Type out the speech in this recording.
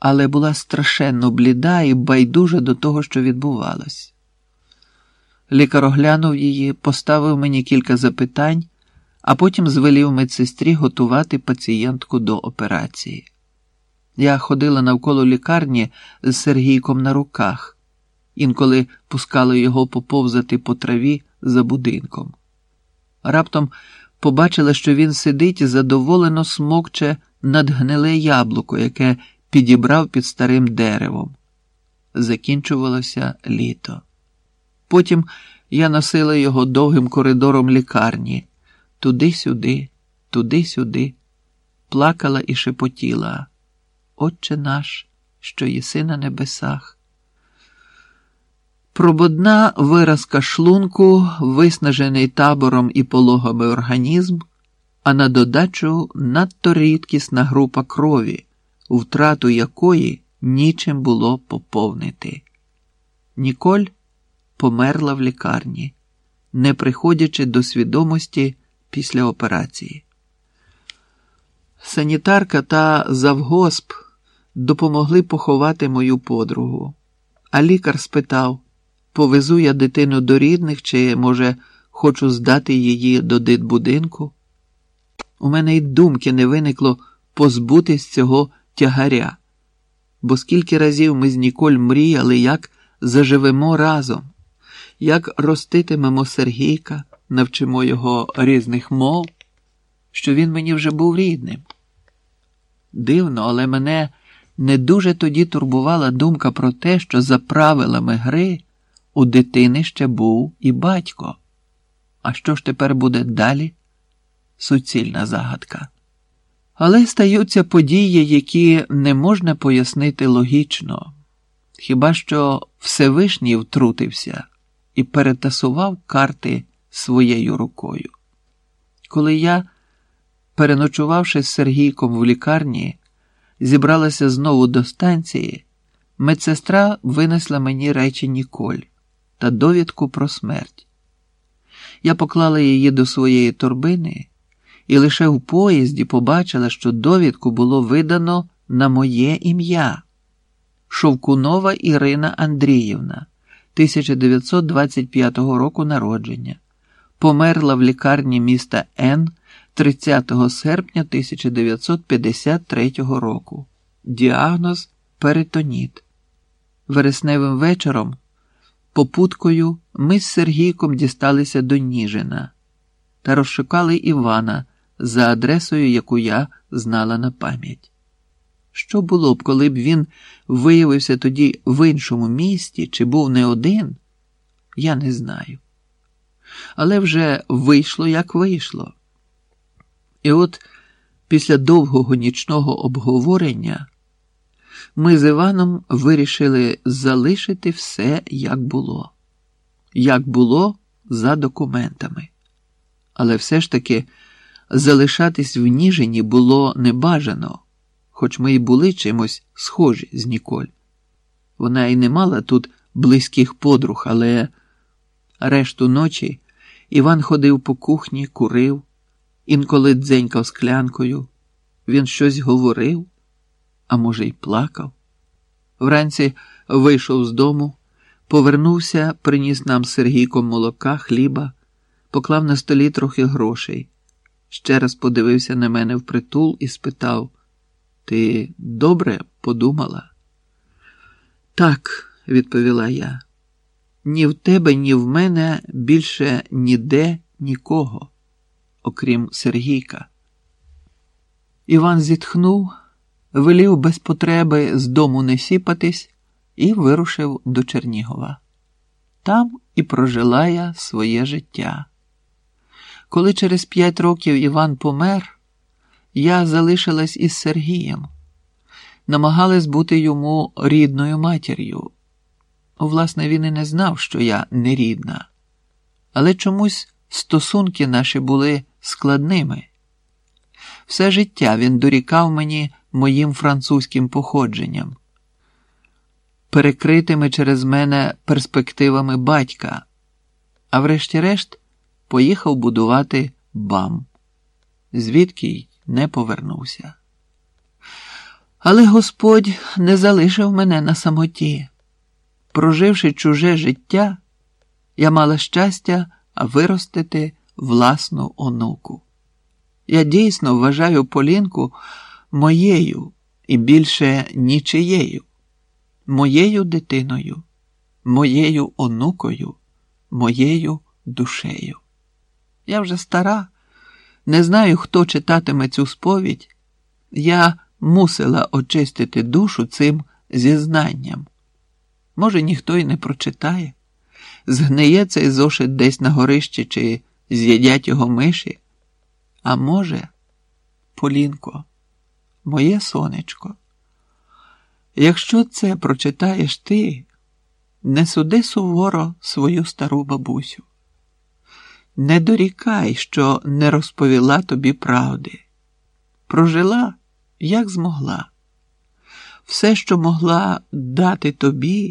але була страшенно бліда і байдужа до того, що відбувалось. Лікар оглянув її, поставив мені кілька запитань, а потім звелів медсестрі готувати пацієнтку до операції. Я ходила навколо лікарні з Сергійком на руках, інколи пускала його поповзати по траві за будинком. Раптом побачила, що він сидить і задоволено смокче надгниле яблуко, яке підібрав під старим деревом. Закінчувалося літо. Потім я носила його довгим коридором лікарні, туди-сюди, туди-сюди, плакала і шепотіла. Отче наш, що єси на небесах. Прободна виразка шлунку, виснажений табором і пологами організм, а на додачу надто рідкісна група крові, втрату якої нічим було поповнити. Ніколь померла в лікарні, не приходячи до свідомості після операції. Санітарка та завгосп допомогли поховати мою подругу, а лікар спитав повезу я дитину до рідних, чи, може, хочу здати її до дитбудинку. У мене й думки не виникло позбутись цього тягаря, бо скільки разів ми з Ніколь мріяли, як заживемо разом, як роститимемо Сергійка, навчимо його різних мов, що він мені вже був рідним. Дивно, але мене не дуже тоді турбувала думка про те, що за правилами гри у дитини ще був і батько. А що ж тепер буде далі? Суцільна загадка. Але стаються події, які не можна пояснити логічно, хіба що Всевишній втрутився і перетасував карти своєю рукою. Коли я, переночувавши з Сергійком в лікарні, зібралася знову до станції, медсестра винесла мені речі Ніколь та довідку про смерть. Я поклала її до своєї торбини і лише в поїзді побачила, що довідку було видано на моє ім'я Шовкунова Ірина Андріївна, 1925 року народження, померла в лікарні міста Н 30 серпня 1953 року. Діагноз перитоніт. Вересневим вечором. Попуткою ми з Сергійком дісталися до Ніжина та розшукали Івана за адресою, яку я знала на пам'ять. Що було б, коли б він виявився тоді в іншому місті чи був не один, я не знаю. Але вже вийшло, як вийшло. І от після довгого нічного обговорення ми з Іваном вирішили залишити все, як було, як було за документами. Але все ж таки залишатись в Ніжині було небажано, хоч ми й були чимось схожі з Ніколь. Вона й не мала тут близьких подруг, але решту ночі Іван ходив по кухні, курив, інколи дзенькав склянкою. Він щось говорив а може, й плакав. Вранці вийшов з дому, повернувся, приніс нам Сергійком молока, хліба, поклав на столі трохи грошей. Ще раз подивився на мене впритул і спитав: Ти добре подумала? Так, відповіла я. Ні в тебе, ні в мене більше ніде нікого, окрім Сергійка. Іван зітхнув велів без потреби з дому не сіпатись і вирушив до Чернігова. Там і прожила я своє життя. Коли через п'ять років Іван помер, я залишилась із Сергієм, намагалась бути йому рідною матір'ю. Власне, він і не знав, що я не рідна, але чомусь стосунки наші були складними. Все життя він дорікав мені моїм французьким походженням, перекритими через мене перспективами батька, а врешті-решт поїхав будувати бам, звідки й не повернувся. Але Господь не залишив мене на самоті. Проживши чуже життя, я мала щастя виростити власну онуку. Я дійсно вважаю Полінку моєю і більше нічиєю, моєю дитиною, моєю онукою, моєю душею. Я вже стара, не знаю, хто читатиме цю сповідь. Я мусила очистити душу цим зізнанням. Може, ніхто й не прочитає, згниє цей зошит десь на горищі чи з'їдять його миші. А може, Полінко, моє сонечко, якщо це прочитаєш ти, не суди суворо свою стару бабусю. Не дорікай, що не розповіла тобі правди. Прожила, як змогла. Все, що могла дати тобі,